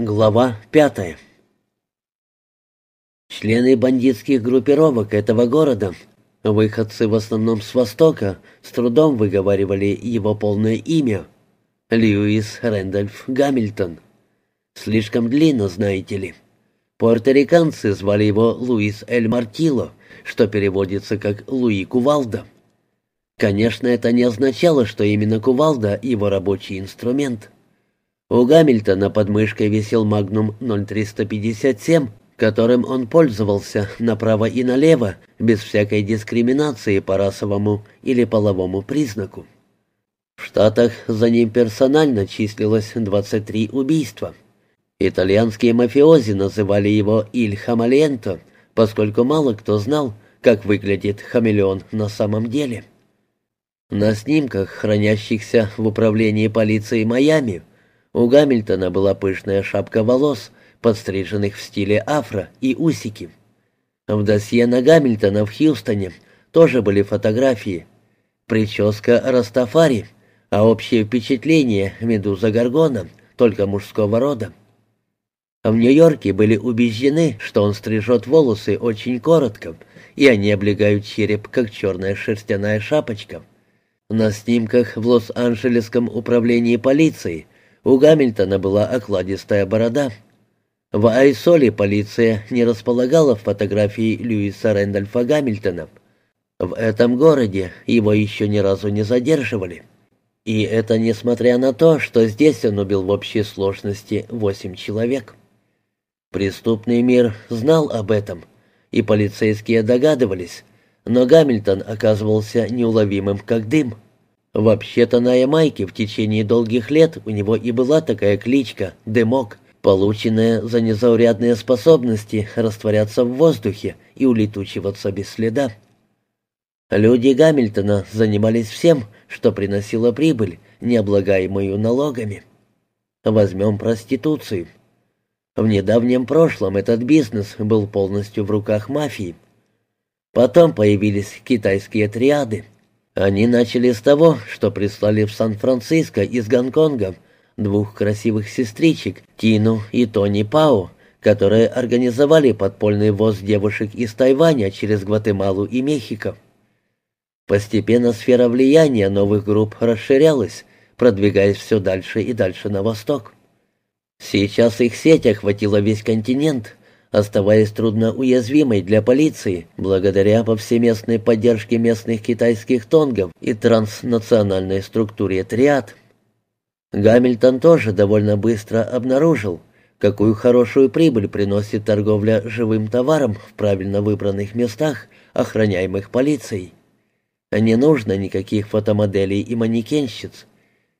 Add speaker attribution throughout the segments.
Speaker 1: Глава пятая Члены бандитских группировок этого города, выходцы в основном с Востока, с трудом выговаривали его полное имя — Льюис Рэндольф Гамильтон. Слишком длинно, знаете ли. Пуэрториканцы звали его Луис Эль Мартило, что переводится как Луи Кувалда. Конечно, это не означало, что именно Кувалда — его рабочий инструмент — у Гамильтона под мышкой висел «Магнум 0357», которым он пользовался направо и налево, без всякой дискриминации по расовому или половому признаку. В Штатах за ним персонально числилось 23 убийства. Итальянские мафиози называли его «Иль Хамалиенто», поскольку мало кто знал, как выглядит хамелеон на самом деле. На снимках, хранящихся в управлении полиции Майами, у Гамильтона была пышная шапка волос, подстриженных в стиле афро, и усики. В досье на Гамильтона в Хьюстоне тоже были фотографии. Прическа Растафари, а общее впечатление Медуза Гаргона, только мужского рода. В Нью-Йорке были убеждены, что он стрижет волосы очень коротко, и они облегают череп, как черная шерстяная шапочка. На снимках в Лос-Анджелесском управлении полиции – у Гамильтона была окладистая борода. В Айсоле полиция не располагала фотографии Льюиса Рэндольфа Гамильтона. В этом городе его еще ни разу не задерживали. И это несмотря на то, что здесь он убил в общей сложности восемь человек. Преступный мир знал об этом, и полицейские догадывались, но Гамильтон оказывался неуловимым как дым. Вообще-то на Ямайке в течение долгих лет у него и была такая кличка «Дымок», полученная за незаурядные способности растворяться в воздухе и улетучиваться без следа. Люди Гамильтона занимались всем, что приносило прибыль, не облагаемую налогами. Возьмем проституцию. В недавнем прошлом этот бизнес был полностью в руках мафии. Потом появились китайские триады – они начали с того, что прислали в Сан-Франциско из Гонконга двух красивых сестричек, Тину и Тони Пао, которые организовали подпольный ввоз девушек из Тайваня через Гватемалу и Мехико. Постепенно сфера влияния новых групп расширялась, продвигаясь все дальше и дальше на восток. Сейчас их сеть охватила весь континент, оставаясь трудно уязвимой для полиции благодаря повсеместной поддержке местных китайских тонгов и транснациональной структуре триад. Гамильтон тоже довольно быстро обнаружил, какую хорошую прибыль приносит торговля живым товаром в правильно выбранных местах, охраняемых полицией. Не нужно никаких фотомоделей и манекенщиц,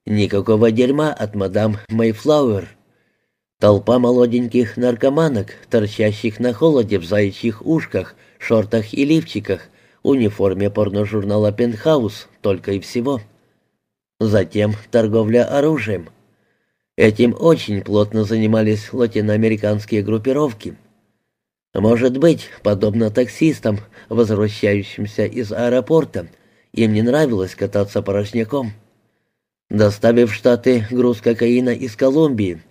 Speaker 1: никакого дерьма от мадам Мэйфлауэр, Толпа молоденьких наркоманок, торчащих на холоде в заячьих ушках, шортах и лифчиках, униформе порножурнала «Пентхаус» только и всего. Затем торговля оружием. Этим очень плотно занимались латиноамериканские группировки. Может быть, подобно таксистам, возвращающимся из аэропорта, им не нравилось кататься порожняком. Доставив в Штаты груз кокаина из Колумбии,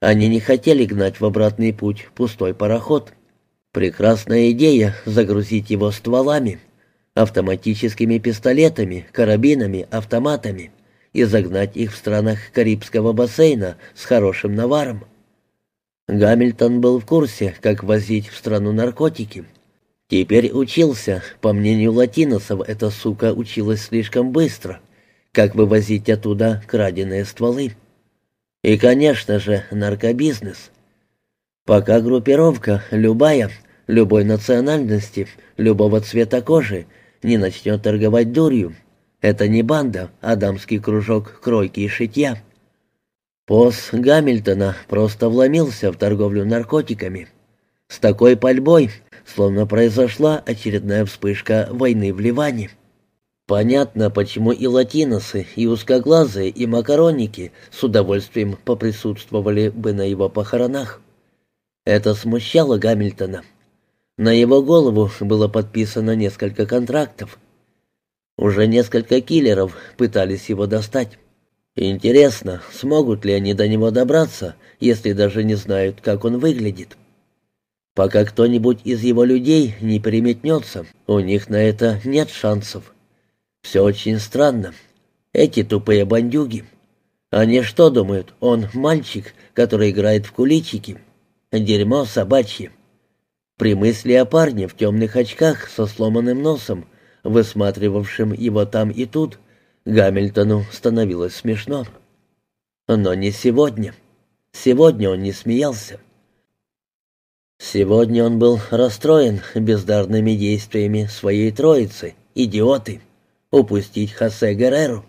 Speaker 1: они не хотели гнать в обратный путь пустой пароход. Прекрасная идея загрузить его стволами, автоматическими пистолетами, карабинами, автоматами и загнать их в странах Карибского бассейна с хорошим наваром. Гамильтон был в курсе, как возить в страну наркотики. Теперь учился, по мнению латиносов, эта сука училась слишком быстро, как вывозить оттуда краденые стволы. И, конечно же, наркобизнес. Пока группировка, любая, любой национальности, любого цвета кожи, не начнет торговать дурью, это не банда, а дамский кружок кройки и шитья. Пос Гамильтона просто вломился в торговлю наркотиками. С такой пальбой, словно произошла очередная вспышка войны в Ливане. Понятно, почему и латиносы, и узкоглазые, и макаронники с удовольствием поприсутствовали бы на его похоронах. Это смущало Гамильтона. На его голову было подписано несколько контрактов. Уже несколько киллеров пытались его достать. Интересно, смогут ли они до него добраться, если даже не знают, как он выглядит? Пока кто-нибудь из его людей не переметнется, у них на это нет шансов. Все очень странно. Эти тупые бандюги. Они что думают, он мальчик, который играет в куличики? Дерьмо собачье. При мысли о парне в темных очках со сломанным носом, высматривавшем его там и тут, Гамильтону становилось смешно. Но не сегодня. Сегодня он не смеялся. Сегодня он был расстроен бездарными действиями своей троицы, идиоты, упустить Хосе Герреру.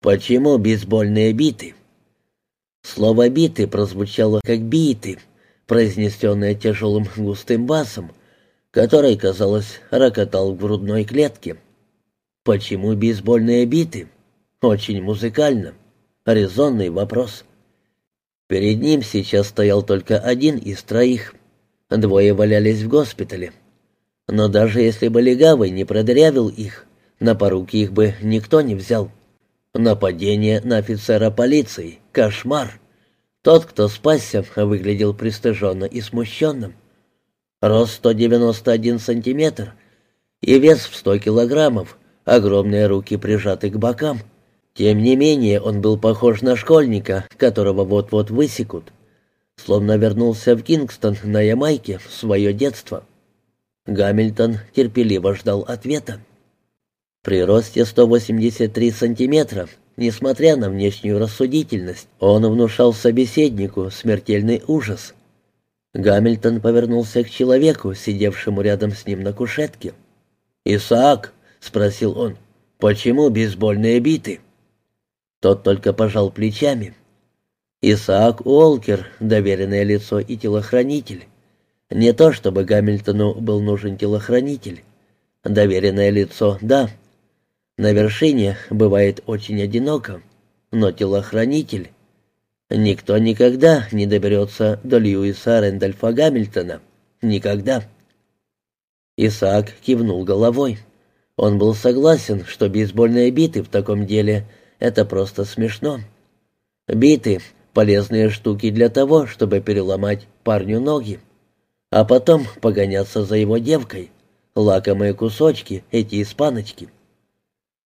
Speaker 1: Почему бейсбольные биты? Слово «биты» прозвучало как «биты», произнесенное тяжелым густым басом, который, казалось, рокотал в грудной клетке. Почему бейсбольные биты? Очень музыкально. Резонный вопрос. Перед ним сейчас стоял только один из троих. Двое валялись в госпитале. Но даже если бы легавый не продырявил их, на поруки их бы никто не взял. Нападение на офицера полиции. Кошмар. Тот, кто спасся, выглядел пристыженно и смущенным. Рост 191 сантиметр и вес в 100 килограммов, огромные руки прижаты к бокам. Тем не менее, он был похож на школьника, которого вот-вот высекут. Словно вернулся в Кингстон на Ямайке в свое детство. Гамильтон терпеливо ждал ответа. При росте 183 сантиметра, несмотря на внешнюю рассудительность, он внушал собеседнику смертельный ужас. Гамильтон повернулся к человеку, сидевшему рядом с ним на кушетке. «Исаак», — спросил он, — «почему бейсбольные биты?» Тот только пожал плечами. Исаак Уолкер, доверенное лицо и телохранитель. Не то чтобы Гамильтону был нужен телохранитель. Доверенное лицо — да. На вершине бывает очень одиноко, но телохранитель... Никто никогда не доберется до Льюиса Рэндольфа Гамильтона. Никогда. Исаак кивнул головой. Он был согласен, что бейсбольные биты в таком деле — это просто смешно. Биты — полезные штуки для того, чтобы переломать парню ноги. А потом погоняться за его девкой. Лакомые кусочки, эти испаночки.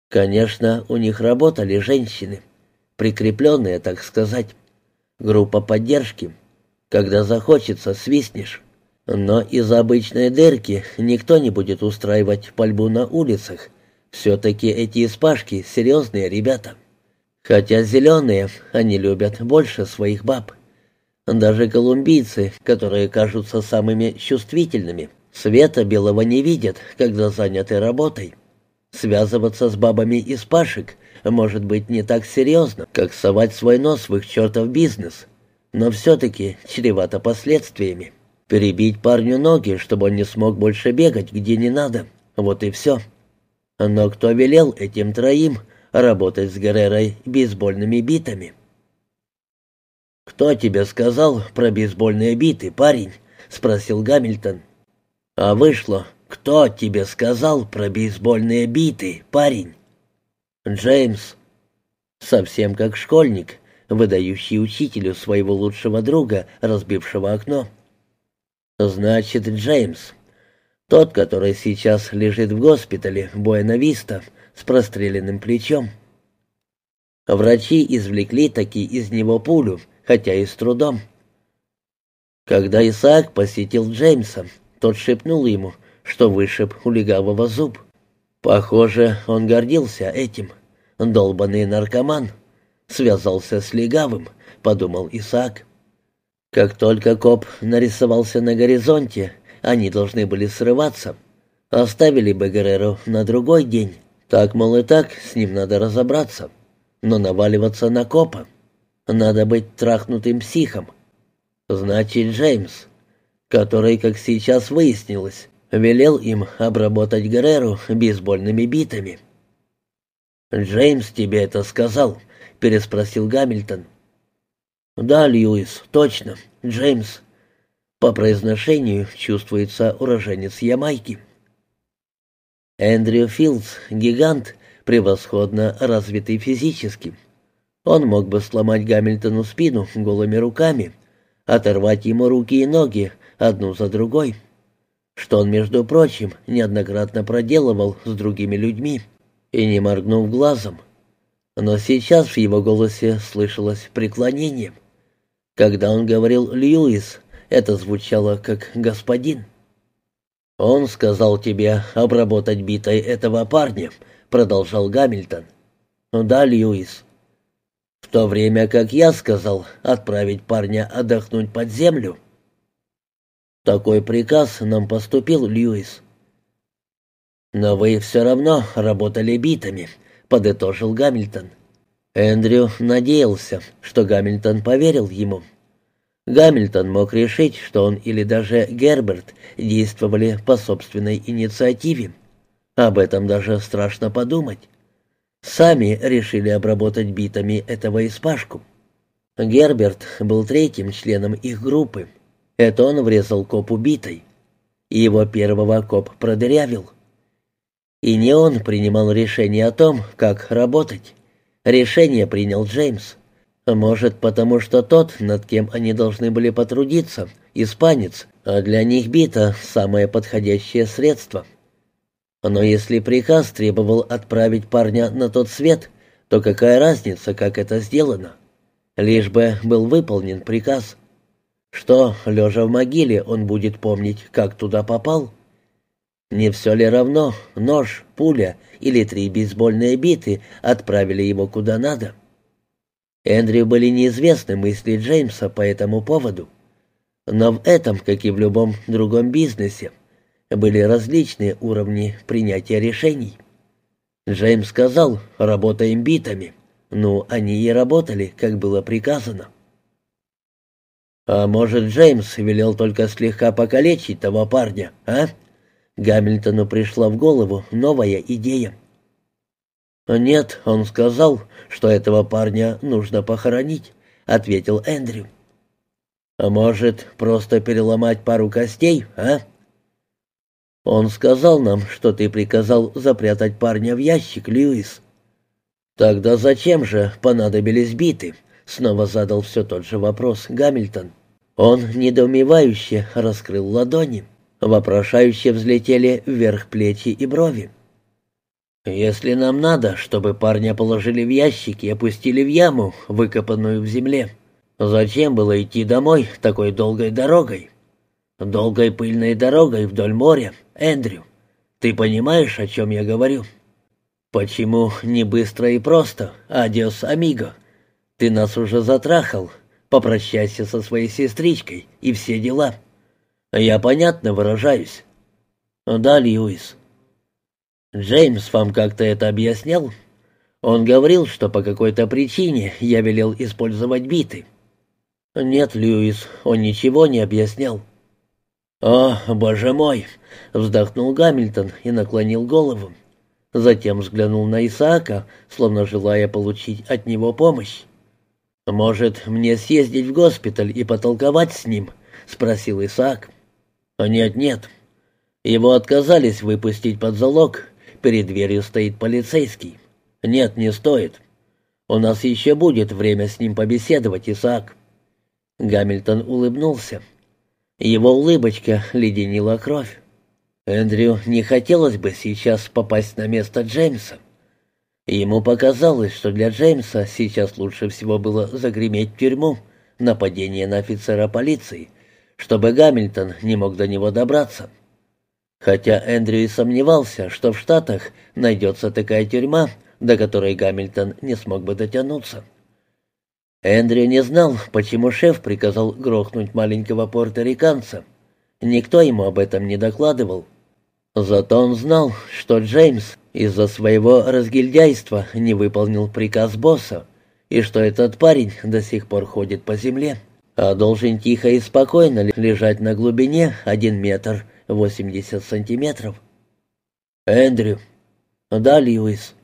Speaker 1: Конечно, у них работали женщины, прикрепленные, так сказать. Группа поддержки. Когда захочется, свистнешь. Но из-за обычной дырки никто не будет устраивать пальбу на улицах. Все-таки эти испашки — серьезные ребята. Хотя зеленые, они любят больше своих баб. Даже колумбийцы, которые кажутся самыми чувствительными, света белого не видят, когда заняты работой. Связываться с бабами из пашек может быть не так серьезно, как совать свой нос в их чертов бизнес, но все-таки чревато последствиями. Перебить парню ноги, чтобы он не смог больше бегать, где не надо. Вот и все. Но кто велел этим троим работать с Геррерой бейсбольными битами? «Кто тебе сказал про бейсбольные биты, парень?» — спросил Гамильтон. «А вышло, кто тебе сказал про бейсбольные биты, парень?» «Джеймс». Совсем как школьник, выдающий учителю своего лучшего друга, разбившего окно. «Значит, Джеймс. Тот, который сейчас лежит в госпитале Буэна-Виста с простреленным плечом. Врачи извлекли таки из него пулю, хотя и с трудом. Когда Исаак посетил Джеймса, тот шепнул ему, что вышиб у легавого зуб. Похоже, он гордился этим. Долбанный наркоман. Связался с легавым, подумал Исаак. Как только коп нарисовался на горизонте, они должны были срываться. Оставили бы Герреру на другой день. Так, мол, и так, с ним надо разобраться. Но наваливаться на копа. Надо быть трахнутым психом. Значит, Джеймс, который, как сейчас выяснилось, велел им обработать Герреру бейсбольными битами. «Джеймс тебе это сказал?» — переспросил Гамильтон. «Да, Льюис, точно, Джеймс». По произношению чувствуется уроженец Ямайки. Эндрю Филдс — гигант, превосходно развитый физически. Он мог бы сломать Гамильтону спину голыми руками, оторвать ему руки и ноги одну за другой, что он, между прочим, неоднократно проделывал с другими людьми, и не моргнув глазом. Но сейчас в его голосе слышалось преклонение. Когда он говорил «Льюис», это звучало как «господин». «Он сказал тебе обработать битой этого парня», — продолжал Гамильтон. «Да, Льюис. В то время, как я сказал, отправить парня отдохнуть под землю». «Такой приказ нам поступил, Льюис». «Но вы все равно работали битами», — подытожил Гамильтон. Эндрю надеялся, что Гамильтон поверил ему. Гамильтон мог решить, что он или даже Герберт действовали по собственной инициативе. Об этом даже страшно подумать. Сами решили обработать битами этого испашку. Герберт был третьим членом их группы. Это он врезал копу битой. И его первого коп продырявил. И не он принимал решение о том, как работать. Решение принял Джеймс. Может, потому что тот, над кем они должны были потрудиться, испанец, а для них бита — самое подходящее средство. Но если приказ требовал отправить парня на тот свет, то какая разница, как это сделано? Лишь бы был выполнен приказ. Что, лежа в могиле, он будет помнить, как туда попал? Не все ли равно, нож, пуля или три бейсбольные биты отправили его куда надо? — Эндрю были неизвестны мысли Джеймса по этому поводу. Но в этом, как и в любом другом бизнесе, были различные уровни принятия решений. Джеймс сказал «работаем битами». Ну, они и работали, как было приказано. «А может, Джеймс велел только слегка покалечить того парня, а?» Гамильтону пришла в голову новая идея. «Нет, он сказал, что этого парня нужно похоронить», — ответил Эндрю. «А может, просто переломать пару костей, а?» «Он сказал нам, что ты приказал запрятать парня в ящик, Льюис». «Тогда зачем же понадобились биты?» — снова задал все тот же вопрос Гамильтон. Он недоумевающе раскрыл ладони. Вопрошающе взлетели вверх плечи и брови. «Если нам надо, чтобы парня положили в ящик и опустили в яму, выкопанную в земле, зачем было идти домой такой долгой дорогой? Долгой пыльной дорогой вдоль моря, Эндрю. Ты понимаешь, о чем я говорю? Почему не быстро и просто? Адиос, амиго. Ты нас уже затрахал. Попрощайся со своей сестричкой и все дела. Я понятно выражаюсь. Да, Льюис, «Джеймс вам как-то это объяснял?» «Он говорил, что по какой-то причине я велел использовать биты». «Нет, Льюис, он ничего не объяснял». «О, боже мой!» — вздохнул Гамильтон и наклонил голову. Затем взглянул на Исаака, словно желая получить от него помощь. «Может, мне съездить в госпиталь и потолковать с ним?» — спросил Исаак. «Нет-нет. Его отказались выпустить под залог, Перед дверью стоит полицейский. Нет, не стоит. У нас еще будет время с ним побеседовать, Исаак. Гамильтон улыбнулся. Его улыбочка леденила кровь. Эндрю не хотелось бы сейчас попасть на место Джеймса. Ему показалось, что для Джеймса сейчас лучше всего было загреметь в тюрьму, нападение на офицера полиции, чтобы Гамильтон не мог до него добраться. Хотя Эндрю и сомневался, что в Штатах найдется такая тюрьма, до которой Гамильтон не смог бы дотянуться. Эндрю не знал, почему шеф приказал грохнуть маленького порториканца. Никто ему об этом не докладывал. Зато он знал, что Джеймс из-за своего разгильдяйства не выполнил приказ босса, и что этот парень до сих пор ходит по земле, а должен тихо и спокойно лежать на глубине один метр — 80 сантиметров. «Эндрю». «Да, Льюис».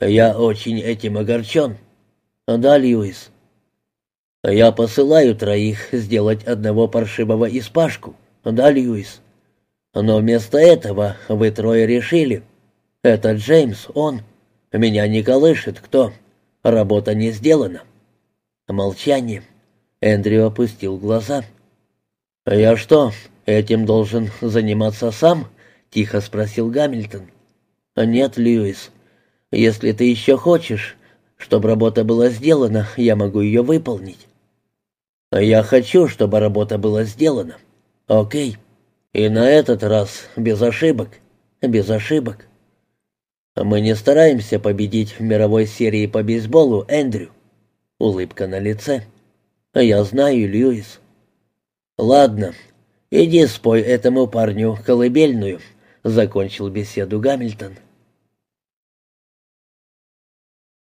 Speaker 1: «Я очень этим огорчен». «Да, Льюис». «Я посылаю троих сделать одного паршивого испашку». «Да, Льюис». «Но вместо этого вы трое решили. Это Джеймс, он. Меня не колышет кто. Работа не сделана». Молчание. Эндрю опустил глаза. «А «Я что, этим должен заниматься сам?» — тихо спросил Гамильтон. «Нет, Льюис. Если ты еще хочешь, чтобы работа была сделана, я могу ее выполнить». «Я хочу, чтобы работа была сделана». «Окей. И на этот раз без ошибок». «Без ошибок». «Мы не стараемся победить в мировой серии по бейсболу, Эндрю». Улыбка на лице. «Я знаю, Льюис». «Ладно, иди спой этому парню колыбельную», — закончил беседу Гамильтон.